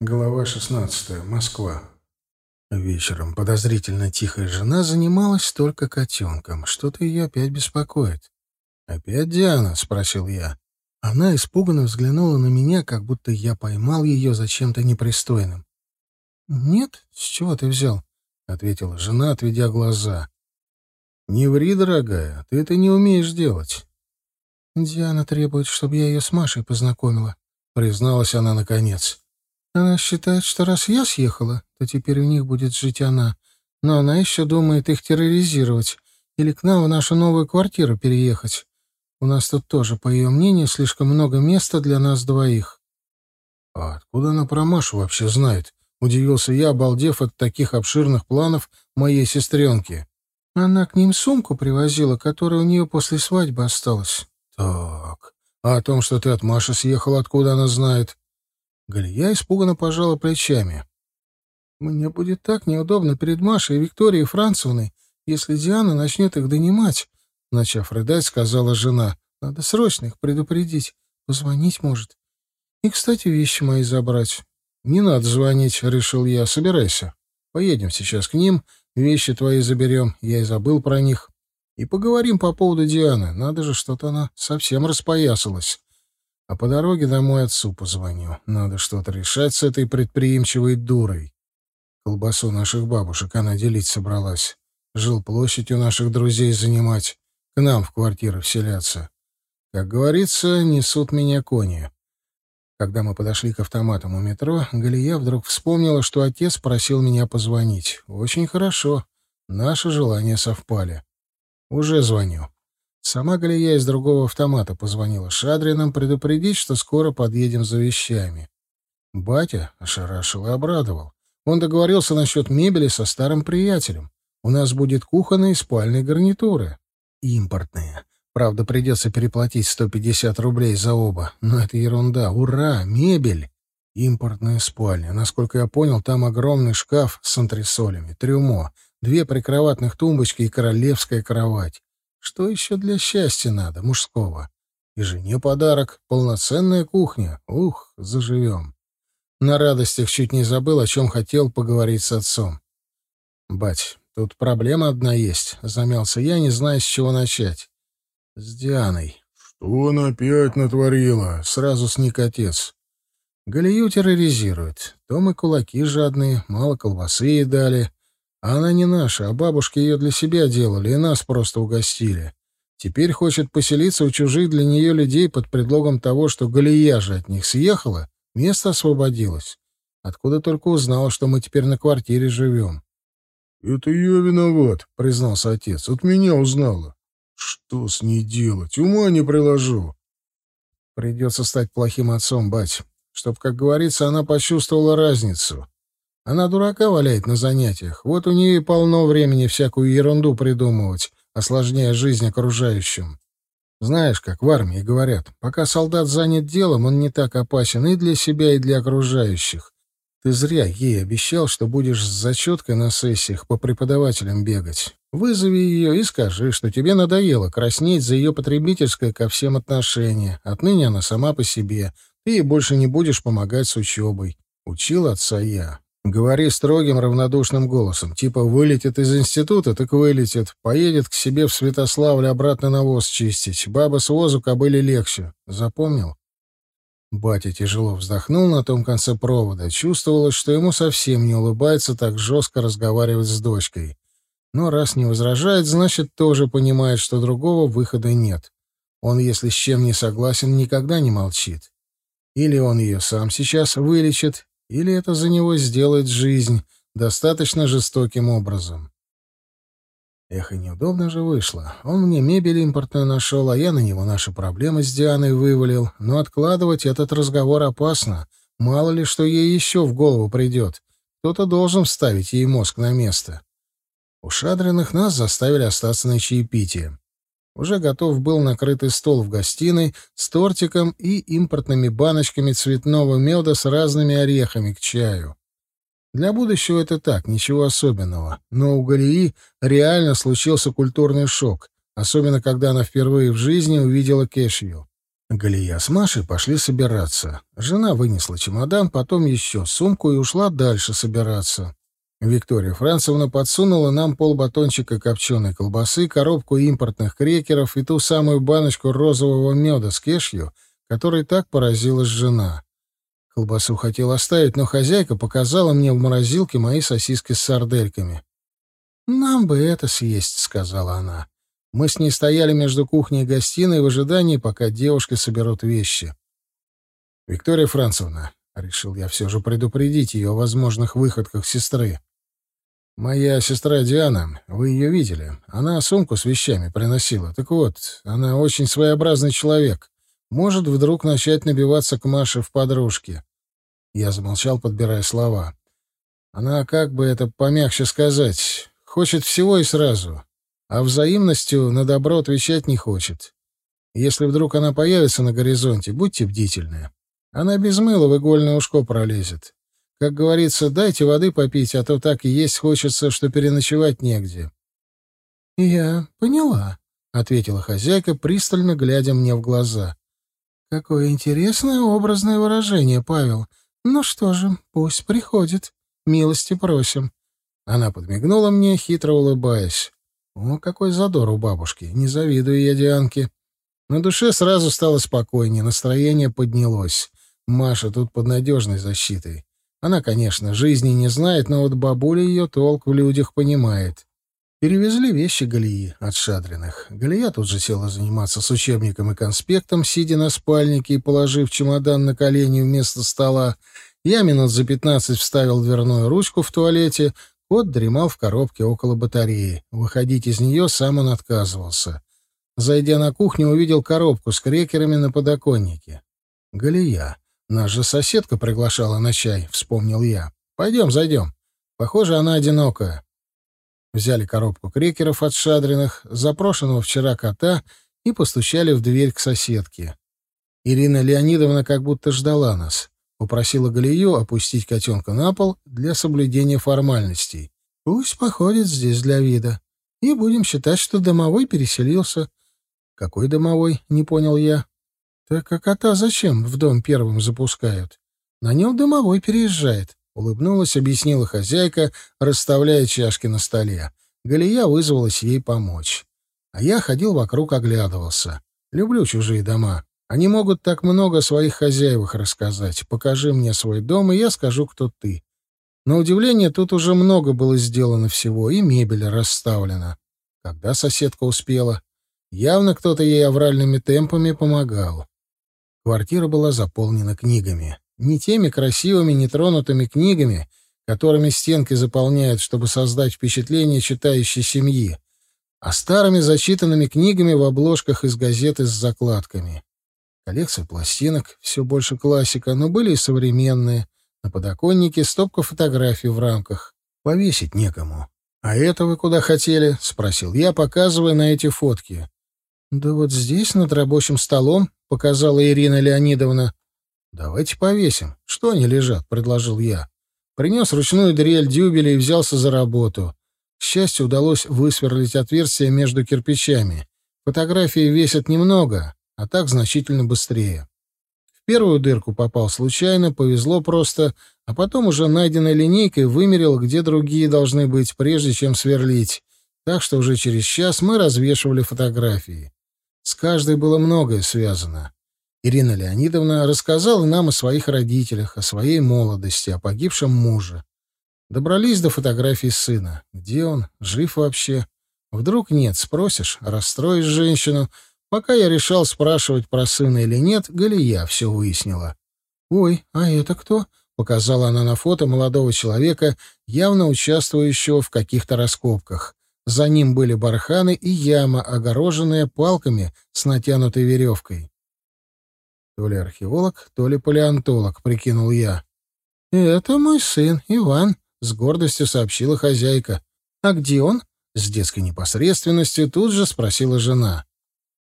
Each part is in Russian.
Глава 16. Москва. Вечером подозрительно тихая жена занималась только котенком. Что-то ее опять беспокоит. «Опять Диана?» — спросил я. Она испуганно взглянула на меня, как будто я поймал ее за чем-то непристойным. «Нет? С чего ты взял?» — ответила жена, отведя глаза. «Не ври, дорогая, ты это не умеешь делать». «Диана требует, чтобы я ее с Машей познакомила», — призналась она наконец. Она считает, что раз я съехала, то теперь у них будет жить она. Но она еще думает их терроризировать или к нам в нашу новую квартиру переехать. У нас тут тоже, по ее мнению, слишком много места для нас двоих. — А откуда она про Машу вообще знает? — удивился я, обалдев от таких обширных планов моей сестренки. Она к ним сумку привозила, которая у нее после свадьбы осталась. — Так, а о том, что ты от Маши съехала, откуда она знает? Галия испуганно пожала плечами. «Мне будет так неудобно перед Машей и Викторией Францевной, если Диана начнет их донимать», — начав рыдать, сказала жена. «Надо срочно их предупредить. Позвонить может. И, кстати, вещи мои забрать». «Не надо звонить», — решил я. «Собирайся. Поедем сейчас к ним, вещи твои заберем. Я и забыл про них. И поговорим по поводу Дианы. Надо же, что-то она совсем распоясалась. А по дороге домой отцу позвоню. Надо что-то решать с этой предприимчивой дурой. Колбасу наших бабушек она делить собралась. Жил площадь у наших друзей занимать. К нам в квартиры вселяться. Как говорится, несут меня кони. Когда мы подошли к автоматам у метро, Галия вдруг вспомнила, что отец просил меня позвонить. Очень хорошо. Наши желания совпали. Уже звоню. Сама Галия из другого автомата позвонила Шадринам предупредить, что скоро подъедем за вещами. Батя ошарашил и обрадовал. Он договорился насчет мебели со старым приятелем. У нас будет кухонные и спальные гарнитуры. Импортные. Правда, придется переплатить 150 рублей за оба. Но это ерунда. Ура! Мебель! Импортная спальня. Насколько я понял, там огромный шкаф с антресолями, трюмо, две прикроватных тумбочки и королевская кровать. Что еще для счастья надо, мужского? И жене подарок, полноценная кухня. Ух, заживем. На радостях чуть не забыл, о чем хотел поговорить с отцом. «Бать, тут проблема одна есть», — замялся я, не зная, с чего начать. «С Дианой». «Что она опять натворила?» — сразу сник отец. Галию терроризирует. То мы кулаки жадные, мало колбасы и дали. А она не наша, а бабушки ее для себя делали и нас просто угостили. Теперь хочет поселиться у чужих для нее людей под предлогом того, что Галия же от них съехала, место освободилось. Откуда только узнала, что мы теперь на квартире живем. — Это я виноват, — признался отец. — От меня узнала. Что с ней делать? Ума не приложу. Придется стать плохим отцом, бать, чтоб, как говорится, она почувствовала разницу. Она дурака валяет на занятиях. Вот у нее и полно времени всякую ерунду придумывать, осложняя жизнь окружающим. Знаешь, как в армии говорят, пока солдат занят делом, он не так опасен и для себя, и для окружающих. Ты зря ей обещал, что будешь с зачеткой на сессиях по преподавателям бегать. Вызови ее и скажи, что тебе надоело краснеть за ее потребительское ко всем отношение. Отныне она сама по себе. Ты ей больше не будешь помогать с учебой. Учил отца я. Говори строгим, равнодушным голосом. Типа вылетит из института, так вылетит. Поедет к себе в Святославле обратно навоз чистить. Баба с возу кобыли легче. Запомнил? Батя тяжело вздохнул на том конце провода. Чувствовалось, что ему совсем не улыбается так жестко разговаривать с дочкой. Но раз не возражает, значит, тоже понимает, что другого выхода нет. Он, если с чем не согласен, никогда не молчит. Или он ее сам сейчас вылечит, или это за него сделает жизнь достаточно жестоким образом. Эх, и неудобно же вышло. Он мне мебель импортную нашел, а я на него наши проблемы с Дианой вывалил. Но откладывать этот разговор опасно. Мало ли, что ей еще в голову придет. Кто-то должен вставить ей мозг на место. У Шадриных нас заставили остаться на чаепитие. Уже готов был накрытый стол в гостиной с тортиком и импортными баночками цветного меда с разными орехами к чаю. Для будущего это так, ничего особенного. Но у Галии реально случился культурный шок, особенно когда она впервые в жизни увидела Кешью. Галия с Машей пошли собираться. Жена вынесла чемодан, потом еще сумку и ушла дальше собираться. Виктория Францевна подсунула нам полбатончика копченой колбасы, коробку импортных крекеров и ту самую баночку розового меда с кешью, которой так поразилась жена. Колбасу хотел оставить, но хозяйка показала мне в морозилке мои сосиски с сардельками. «Нам бы это съесть», — сказала она. Мы с ней стояли между кухней и гостиной в ожидании, пока девушки соберут вещи. «Виктория Францевна», — решил я все же предупредить ее о возможных выходках сестры. «Моя сестра Диана, вы ее видели. Она сумку с вещами приносила. Так вот, она очень своеобразный человек. Может вдруг начать набиваться к Маше в подружки». Я замолчал, подбирая слова. Она, как бы это помягче сказать, хочет всего и сразу а взаимностью на добро отвечать не хочет. Если вдруг она появится на горизонте, будьте бдительны. Она без мыла в игольное ушко пролезет. Как говорится, дайте воды попить, а то так и есть хочется, что переночевать негде. — Я поняла, — ответила хозяйка, пристально глядя мне в глаза. — Какое интересное образное выражение, Павел. Ну что же, пусть приходит. Милости просим. Она подмигнула мне, хитро улыбаясь. О, какой задор у бабушки! Не завидую я Дианке. На душе сразу стало спокойнее, настроение поднялось. Маша тут под надежной защитой. Она, конечно, жизни не знает, но вот бабуля ее толк в людях понимает. Перевезли вещи Галии от Шадриных. Галия тут же села заниматься с учебником и конспектом, сидя на спальнике и положив чемодан на колени вместо стола. Я минут за пятнадцать вставил дверную ручку в туалете, Кот дремал в коробке около батареи. Выходить из нее сам он отказывался. Зайдя на кухню, увидел коробку с крекерами на подоконнике. «Галия. Наша соседка приглашала на чай», — вспомнил я. «Пойдем, зайдем. Похоже, она одинокая». Взяли коробку крекеров от Шадриных, запрошенного вчера кота, и постучали в дверь к соседке. Ирина Леонидовна как будто ждала нас. Попросила Галию опустить котенка на пол для соблюдения формальностей. Пусть походит здесь для вида. И будем считать, что домовой переселился. Какой домовой? Не понял я. Так а кота зачем в дом первым запускают? На нем домовой переезжает. Улыбнулась, объяснила хозяйка, расставляя чашки на столе. Галия вызвалась ей помочь. А я ходил вокруг, оглядывался. Люблю чужие дома. Они могут так много о своих хозяевах рассказать. Покажи мне свой дом, и я скажу, кто ты. На удивление, тут уже много было сделано всего, и мебель расставлена. Когда соседка успела? Явно кто-то ей авральными темпами помогал. Квартира была заполнена книгами. Не теми красивыми, нетронутыми книгами, которыми стенки заполняют, чтобы создать впечатление читающей семьи, а старыми зачитанными книгами в обложках из газеты с закладками. Коллекция пластинок, все больше классика, но были и современные. На подоконнике стопка фотографий в рамках. Повесить некому. «А это вы куда хотели?» — спросил я, показывая на эти фотки. «Да вот здесь, над рабочим столом», — показала Ирина Леонидовна. «Давайте повесим. Что они лежат?» — предложил я. Принес ручную дрель дюбеля и взялся за работу. К счастью, удалось высверлить отверстие между кирпичами. Фотографии весят немного, а так значительно быстрее. В первую дырку попал случайно, повезло просто, а потом уже найденной линейкой вымерил, где другие должны быть, прежде чем сверлить. Так что уже через час мы развешивали фотографии. С каждой было многое связано. Ирина Леонидовна рассказала нам о своих родителях, о своей молодости, о погибшем муже. Добрались до фотографий сына. Где он? Жив вообще? Вдруг нет, спросишь, расстроишь женщину — Пока я решал, спрашивать про сына или нет, Галия все выяснила. «Ой, а это кто?» — показала она на фото молодого человека, явно участвующего в каких-то раскопках. За ним были барханы и яма, огороженная палками с натянутой веревкой. То ли археолог, то ли палеонтолог, прикинул я. «Это мой сын, Иван», — с гордостью сообщила хозяйка. «А где он?» — с детской непосредственностью тут же спросила жена.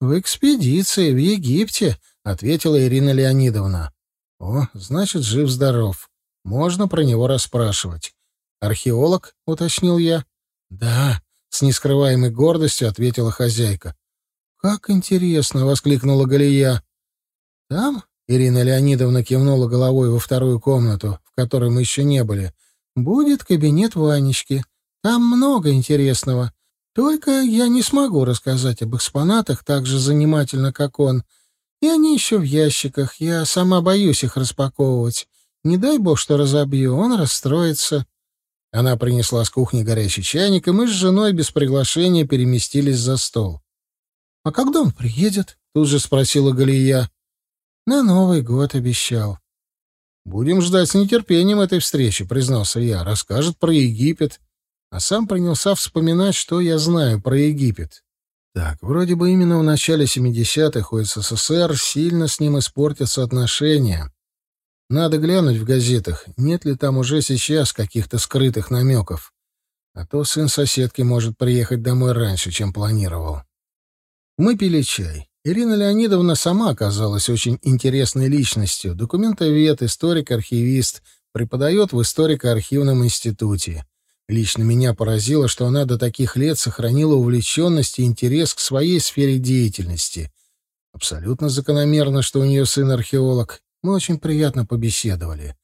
«В экспедиции, в Египте», — ответила Ирина Леонидовна. «О, значит, жив-здоров. Можно про него расспрашивать». «Археолог?» — уточнил я. «Да», — с нескрываемой гордостью ответила хозяйка. «Как интересно!» — воскликнула Галия. Там Ирина Леонидовна кивнула головой во вторую комнату, в которой мы еще не были. «Будет кабинет Ванечки. Там много интересного. Только я не смогу рассказать об экспонатах так же занимательно, как он. И они еще в ящиках. Я сама боюсь их распаковывать. Не дай бог, что разобью, он расстроится». Она принесла с кухни горячий чайник, и мы с женой без приглашения переместились за стол. «А когда он приедет?» — тут же спросила Галия. На Новый год обещал. «Будем ждать с нетерпением этой встречи», — признался я. «Расскажет про Египет». А сам принялся вспоминать, что я знаю про Египет. Так, вроде бы именно в начале 70-х у СССР сильно с ним испортятся отношения. Надо глянуть в газетах, нет ли там уже сейчас каких-то скрытых намеков. А то сын соседки может приехать домой раньше, чем планировал. Мы пили чай. Ирина Леонидовна сама оказалась очень интересной личностью. Документовед, историк-архивист, преподает в историко-архивном институте. Лично меня поразило, что она до таких лет сохранила увлеченность и интерес к своей сфере деятельности. Абсолютно закономерно, что у нее сын археолог. Мы очень приятно побеседовали.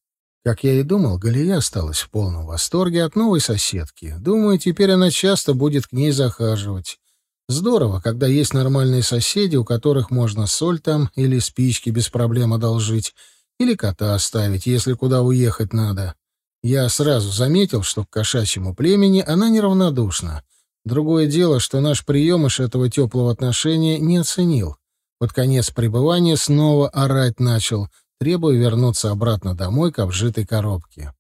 Как я и думал, Галия осталась в полном восторге от новой соседки. Думаю, теперь она часто будет к ней захаживать. Здорово, когда есть нормальные соседи, у которых можно соль там или спички без проблем одолжить, или кота оставить, если куда уехать надо. Я сразу заметил, что к кошачьему племени она неравнодушна. Другое дело, что наш приемыш этого теплого отношения не оценил. Под конец пребывания снова орать начал, требуя вернуться обратно домой к обжитой коробке.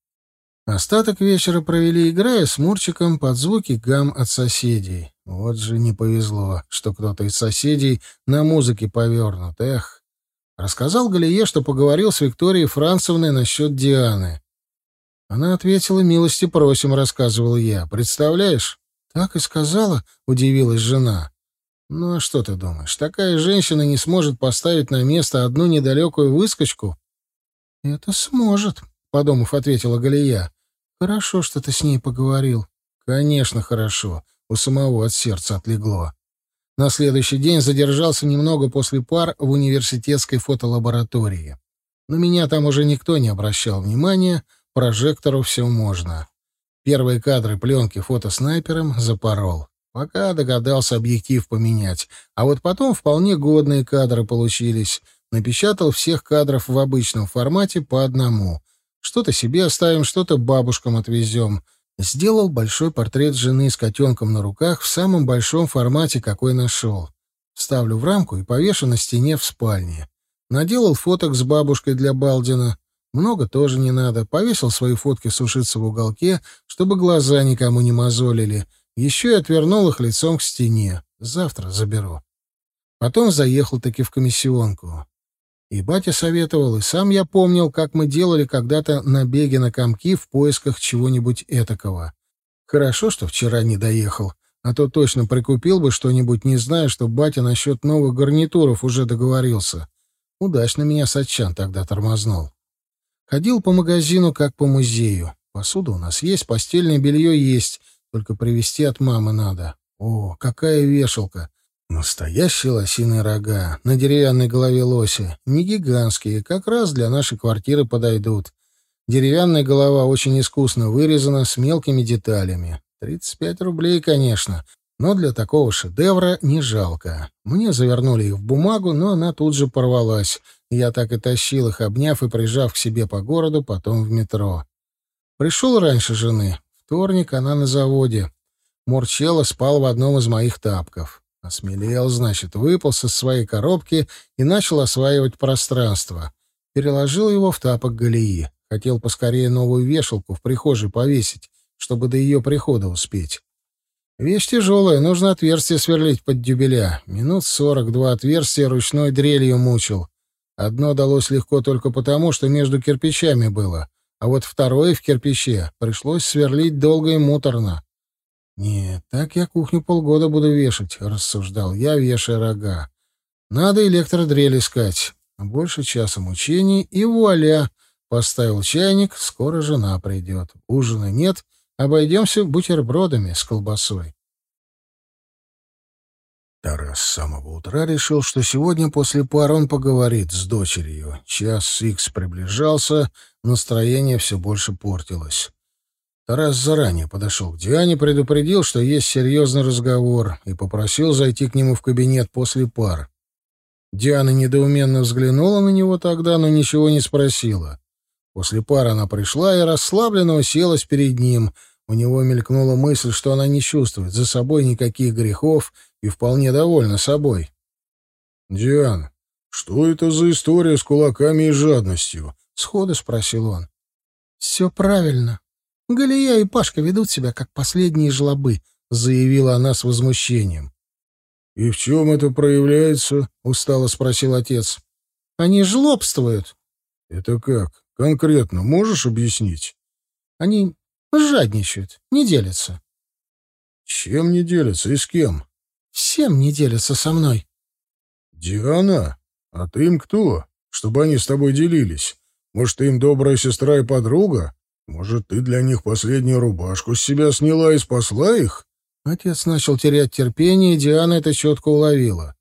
Остаток вечера провели, играя с Мурчиком под звуки гам от соседей. Вот же не повезло, что кто-то из соседей на музыке повернут. Эх! Рассказал Галие, что поговорил с Викторией Францевной насчет Дианы. Она ответила, милости просим, рассказывал я. Представляешь? Так и сказала, удивилась жена. Ну а что ты думаешь, такая женщина не сможет поставить на место одну недалекую выскочку? Это сможет, подумав, ответила Галия. Хорошо, что ты с ней поговорил. Конечно, хорошо. У самого от сердца отлегло. На следующий день задержался немного после пар в университетской фотолаборатории. На меня там уже никто не обращал внимания, прожектору все можно. Первые кадры пленки фотоснайпером запорол. Пока догадался объектив поменять. А вот потом вполне годные кадры получились. Напечатал всех кадров в обычном формате по одному. Что-то себе оставим, что-то бабушкам отвезем. Сделал большой портрет жены с котенком на руках в самом большом формате, какой нашел. Ставлю в рамку и повешу на стене в спальне. Наделал фоток с бабушкой для Балдина. Много тоже не надо. Повесил свои фотки сушиться в уголке, чтобы глаза никому не мозолили. Еще и отвернул их лицом к стене. Завтра заберу. Потом заехал таки в комиссионку. И батя советовал, и сам я помнил, как мы делали когда-то набеги на комки в поисках чего-нибудь этакого. Хорошо, что вчера не доехал, а то точно прикупил бы что-нибудь, не зная, что батя насчет новых гарнитуров уже договорился. Удачно меня Сатчан тогда тормознул. Ходил по магазину, как по музею. Посуда у нас есть, постельное белье есть, только привезти от мамы надо. О, какая вешалка! Настоящие лосиные рога на деревянной голове лося, не гигантские, как раз для нашей квартиры подойдут. Деревянная голова очень искусно вырезана с мелкими деталями. 35 рублей, конечно, но для такого шедевра не жалко. Мне завернули их в бумагу, но она тут же порвалась. Я так и тащил их, обняв и прижав к себе по городу, потом в метро. Пришел раньше жены. Вторник она на заводе. Мурчелло спал в одном из моих тапков. Осмелел, значит, выполз из своей коробки и начал осваивать пространство. Переложил его в тапок Галии. Хотел поскорее новую вешалку в прихожей повесить, чтобы до ее прихода успеть. Вещь тяжелая, нужно отверстие сверлить под дюбеля. Минут сорок два отверстия ручной дрелью мучил. Одно далось легко только потому, что между кирпичами было, а вот второе в кирпиче пришлось сверлить долго и муторно. «Нет, так я кухню полгода буду вешать», — рассуждал я, вешая рога. «Надо электродрель искать. Больше часа мучений, и вуаля!» Поставил чайник, скоро жена придет. Ужина нет, обойдемся бутербродами с колбасой. Тарас с самого утра решил, что сегодня после пар он поговорит с дочерью. Час икс приближался, настроение все больше портилось. Тарас заранее подошел к Диане, предупредил, что есть серьезный разговор, и попросил зайти к нему в кабинет после пар. Диана недоуменно взглянула на него тогда, но ничего не спросила. После пар она пришла и расслабленно уселась перед ним. У него мелькнула мысль, что она не чувствует за собой никаких грехов и вполне довольна собой. «Диан, что это за история с кулаками и жадностью?» — сходу спросил он. «Все правильно. Галия и Пашка ведут себя, как последние жлобы», — заявила она с возмущением. «И в чем это проявляется?» — устало спросил отец. «Они жлобствуют». «Это как? Конкретно можешь объяснить?» «Они жадничают, не делятся». «Чем не делятся и с кем?» Всем не делятся со мной. Диана, а ты им кто? Чтобы они с тобой делились. Может, ты им добрая сестра и подруга? Может, ты для них последнюю рубашку с себя сняла и спасла их? Отец начал терять терпение, и Диана это четко уловила.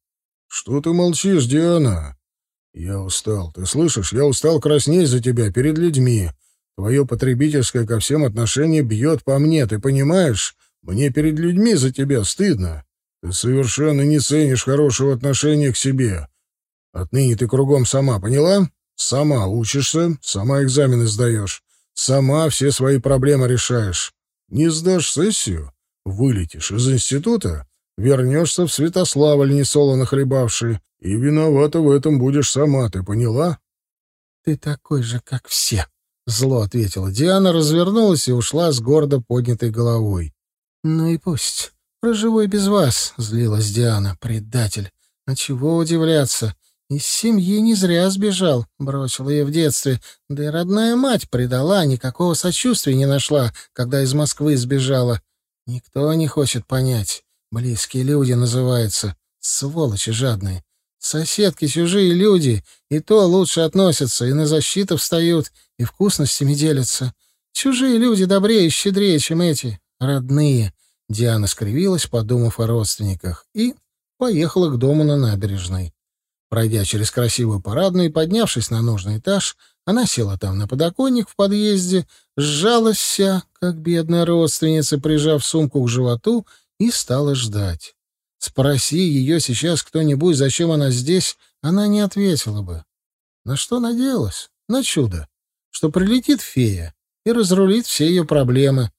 Что ты молчишь, Диана? Я устал. Ты слышишь? Я устал краснеть за тебя перед людьми. Твое потребительское ко всем отношение бьет по мне, ты понимаешь? Мне перед людьми за тебя стыдно. Ты совершенно не ценишь хорошего отношения к себе. Отныне ты кругом сама, поняла? Сама учишься, сама экзамены сдаешь, сама все свои проблемы решаешь. Не сдашь сессию, вылетишь из института, вернешься в Святославль, несолоно хлебавший, и виновата в этом будешь сама, ты поняла? — Ты такой же, как все, — зло ответила Диана, развернулась и ушла с гордо поднятой головой. — Ну и пусть. «Проживу и без вас», — злилась Диана. «Предатель! А чего удивляться? Из семьи не зря сбежал, бросил ее в детстве. Да и родная мать предала, никакого сочувствия не нашла, когда из Москвы сбежала. Никто не хочет понять. Близкие люди называются. Сволочи жадные. Соседки чужие люди, и то лучше относятся, и на защиту встают, и вкусностями делятся. Чужие люди добрее и щедрее, чем эти, родные. Диана скривилась, подумав о родственниках, и поехала к дому на набережной. Пройдя через красивую парадную и поднявшись на нужный этаж, она села там на подоконник в подъезде, сжалась вся, как бедная родственница, прижав сумку к животу, и стала ждать. Спроси ее сейчас кто-нибудь, зачем она здесь, она не ответила бы. На что надеялась? На чудо. Что прилетит фея и разрулит все ее проблемы,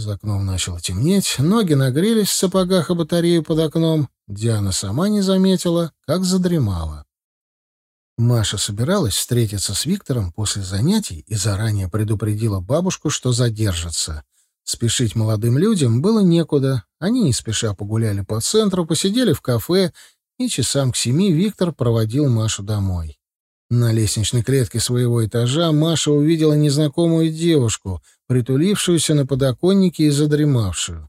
за окном начало темнеть, ноги нагрелись в сапогах о батарею под окном. Диана сама не заметила, как задремала. Маша собиралась встретиться с Виктором после занятий и заранее предупредила бабушку, что задержится. Спешить молодым людям было некуда. Они не спеша погуляли по центру, посидели в кафе, и часам к семи Виктор проводил Машу домой. На лестничной клетке своего этажа Маша увидела незнакомую девушку, притулившуюся на подоконнике и задремавшую.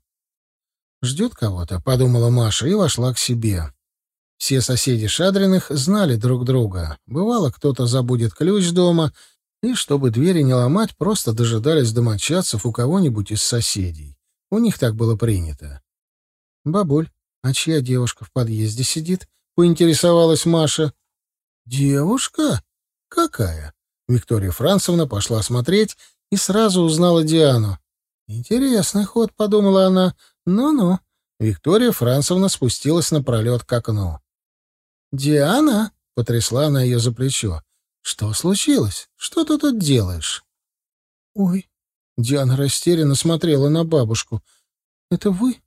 «Ждет кого-то», — подумала Маша и вошла к себе. Все соседи Шадриных знали друг друга. Бывало, кто-то забудет ключ дома, и, чтобы двери не ломать, просто дожидались домочадцев у кого-нибудь из соседей. У них так было принято. «Бабуль, а чья девушка в подъезде сидит?» — поинтересовалась Маша. «Девушка? Какая?» Виктория Францевна пошла смотреть и сразу узнала Диану. «Интересный ход», — подумала она. «Ну-ну». Виктория Францевна спустилась напролет к окну. «Диана?» — потрясла она ее за плечо. «Что случилось? Что ты тут делаешь?» «Ой!» — Диана растерянно смотрела на бабушку. «Это вы?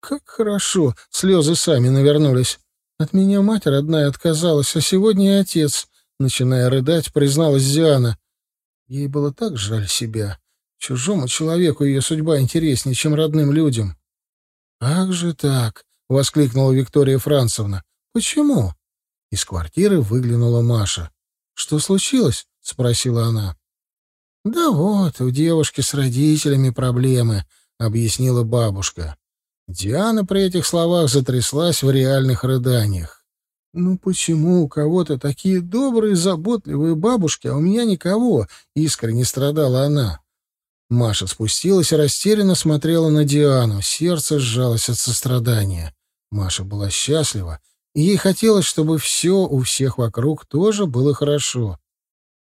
Как хорошо!» — слезы сами навернулись. От меня мать родная отказалась, а сегодня и отец, начиная рыдать, призналась Диана. Ей было так жаль себя. Чужому человеку ее судьба интереснее, чем родным людям. «Как же так?» — воскликнула Виктория Францевна. «Почему?» Из квартиры выглянула Маша. «Что случилось?» — спросила она. «Да вот, у девушки с родителями проблемы», — объяснила бабушка. Диана при этих словах затряслась в реальных рыданиях. «Ну почему у кого-то такие добрые, заботливые бабушки, а у меня никого?» — искренне страдала она. Маша спустилась и растерянно смотрела на Диану. Сердце сжалось от сострадания. Маша была счастлива, и ей хотелось, чтобы все у всех вокруг тоже было хорошо.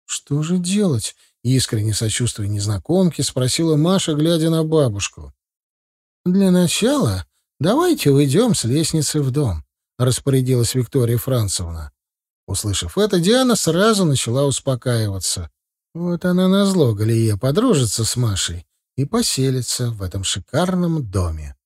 «Что же делать?» — искренне сочувствуя незнакомке, спросила Маша, глядя на бабушку. «Для начала давайте уйдем с лестницы в дом», — распорядилась Виктория Францевна. Услышав это, Диана сразу начала успокаиваться. Вот она назло Галие подружится с Машей и поселится в этом шикарном доме.